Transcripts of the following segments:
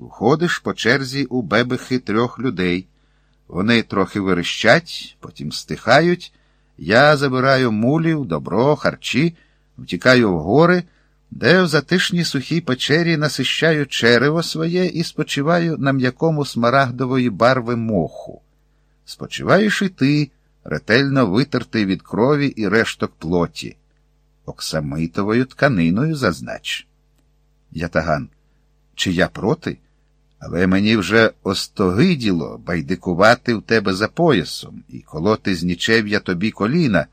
входиш по черзі у бебехи трьох людей. Вони трохи верещать, потім стихають. Я забираю мулів, добро, харчі, втікаю в гори, де в затишній сухій печері насищаю черево своє і спочиваю на м'якому смарагдової барви моху. Спочиваєш і ти, ретельно витертий від крові і решток плоті. Оксамитовою тканиною зазнач. Ятаган, чи я проти? Але мені вже остогиділо байдикувати в тебе за поясом і колоти з нічев'я тобі коліна,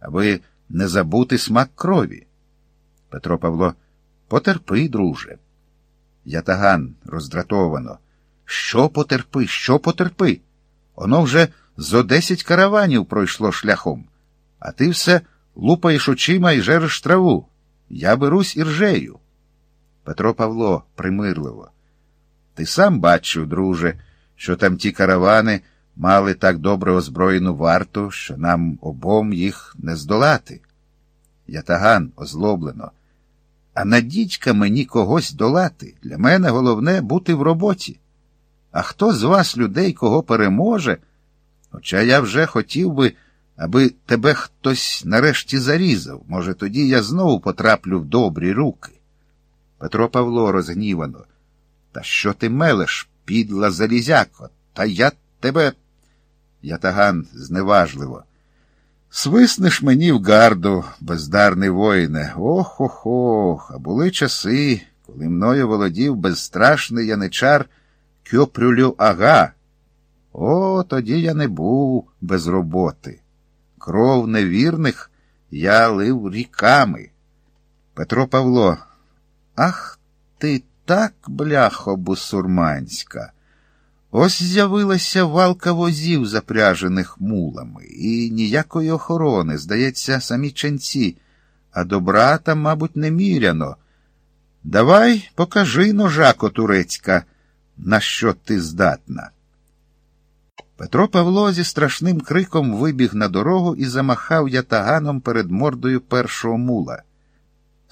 аби не забути смак крові. Петро Павло, потерпи, друже. Ятаган роздратовано. Що потерпи, що потерпи? Оно вже зо десять караванів пройшло шляхом, а ти все лупаєш очима і жереш траву. Я берусь іржею. Петро Павло примирливо. Ти сам бачив, друже, що там ті каравани мали так добре озброєну варту, що нам обом їх не здолати. Ятаган озлоблено. А надітька мені когось долати. Для мене головне бути в роботі. А хто з вас людей кого переможе? Хоча я вже хотів би, аби тебе хтось нарешті зарізав. Може, тоді я знову потраплю в добрі руки. Петро Павло розгнівано. Та що ти мелеш, підла залізяко? Та я тебе. Ятаган зневажливо. Свиснеш мені в гарду, бездарний воїне. Ох ох ох, а були часи, коли мною володів безстрашний яничар Кьопрюлю ага. О, тоді я не був без роботи. Кров невірних я лив ріками. Петро Павло. Ах ти так, бляхо бусурманська. Ось з'явилася валка возів, запряжених мулами, і ніякої охорони, здається, самі ченці, а добра там, мабуть, неміряно. Давай покажи ножако турецька, на що ти здатна. Петро Павло зі страшним криком вибіг на дорогу і замахав ятаганом перед мордою першого мула.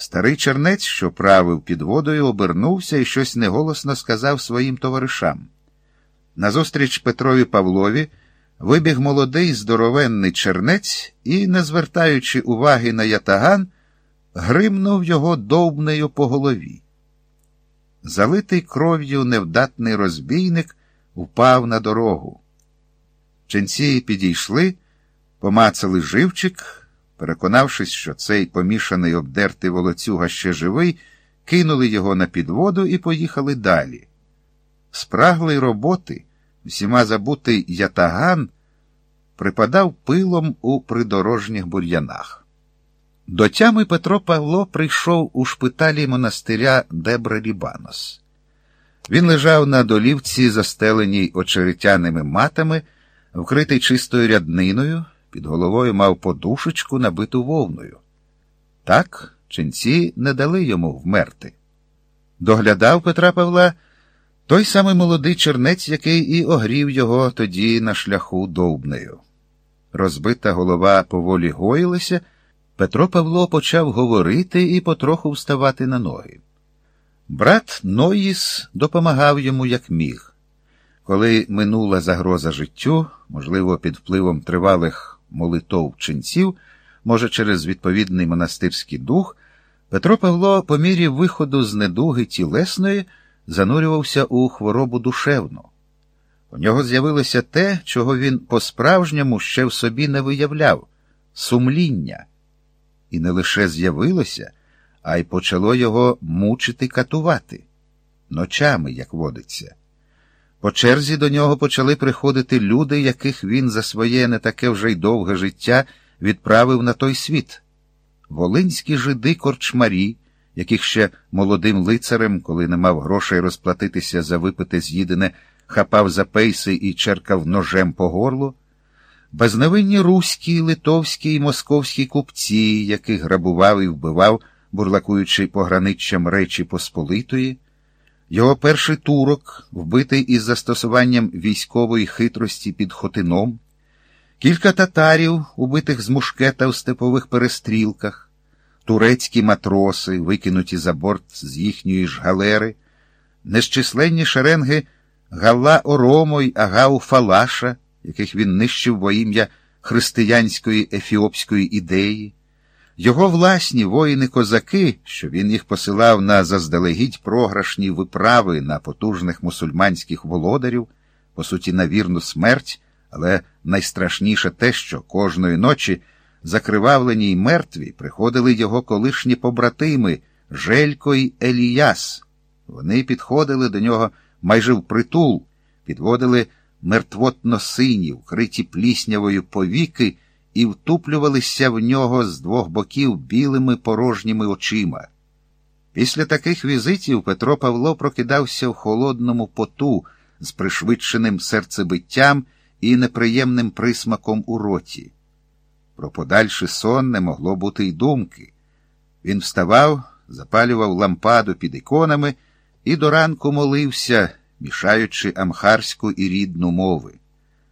Старий чернець, що правив під водою, обернувся і щось неголосно сказав своїм товаришам. Назустріч Петрові Павлові вибіг молодий здоровенний чернець і, не звертаючи уваги на ятаган, гримнув його довбнею по голові. Залитий кров'ю невдатний розбійник впав на дорогу. Ченці підійшли, помацали живчик, переконавшись, що цей помішаний обдертий волоцюга ще живий, кинули його на підводу і поїхали далі. Спраглий роботи, всіма забутий ятаган, припадав пилом у придорожніх бур'янах. До тями Петро Павло прийшов у шпиталі монастиря Дебре Лібанос. Він лежав на долівці, застеленій очеретяними матами, вкритий чистою рядниною, під головою мав подушечку, набиту вовною. Так ченці не дали йому вмерти. Доглядав Петра Павла той самий молодий чернець, який і огрів його тоді на шляху довбнею. Розбита голова поволі гоїлася, Петро Павло почав говорити і потроху вставати на ноги. Брат Ноїс допомагав йому як міг. Коли минула загроза життю, можливо, під впливом тривалих молитов ченців, може, через відповідний монастирський дух, Петро Павло, по мірі виходу з недуги тілесної, занурювався у хворобу душевну. У нього з'явилося те, чого він по-справжньому ще в собі не виявляв сумління. І не лише з'явилося, а й почало його мучити катувати ночами, як водиться. По черзі до нього почали приходити люди, яких він за своє не таке вже й довге життя відправив на той світ. Волинські жиди корчмарі, яких ще молодим лицарем, коли не мав грошей розплатитися за випите з'їдене, хапав за пейси і черкав ножем по горлу, безневинні руські, литовські і московські купці, яких грабував і вбивав, бурлакуючи пограниччям Речі Посполитої, його перший турок, вбитий із застосуванням військової хитрості під Хотином, кілька татарів, убитих з мушкета в степових перестрілках, турецькі матроси, викинуті за борт з їхньої ж галери, незчисленні шеренги Галла Оромо й Агау Фалаша, яких він нищив во ім'я християнської ефіопської ідеї, його власні воїни-козаки, що він їх посилав на заздалегідь програшні виправи на потужних мусульманських володарів, по суті, на вірну смерть, але найстрашніше те, що кожної ночі закривавлені й мертві приходили його колишні побратими Желько й Еліяс. Вони підходили до нього майже впритул, підводили мертвотно сині, вкриті пліснявою повіки, і втуплювалися в нього з двох боків білими порожніми очима. Після таких візитів Петро Павло прокидався в холодному поту з пришвидшеним серцебиттям і неприємним присмаком у роті. Про подальший сон не могло бути й думки. Він вставав, запалював лампаду під іконами і до ранку молився, мішаючи амхарську і рідну мови.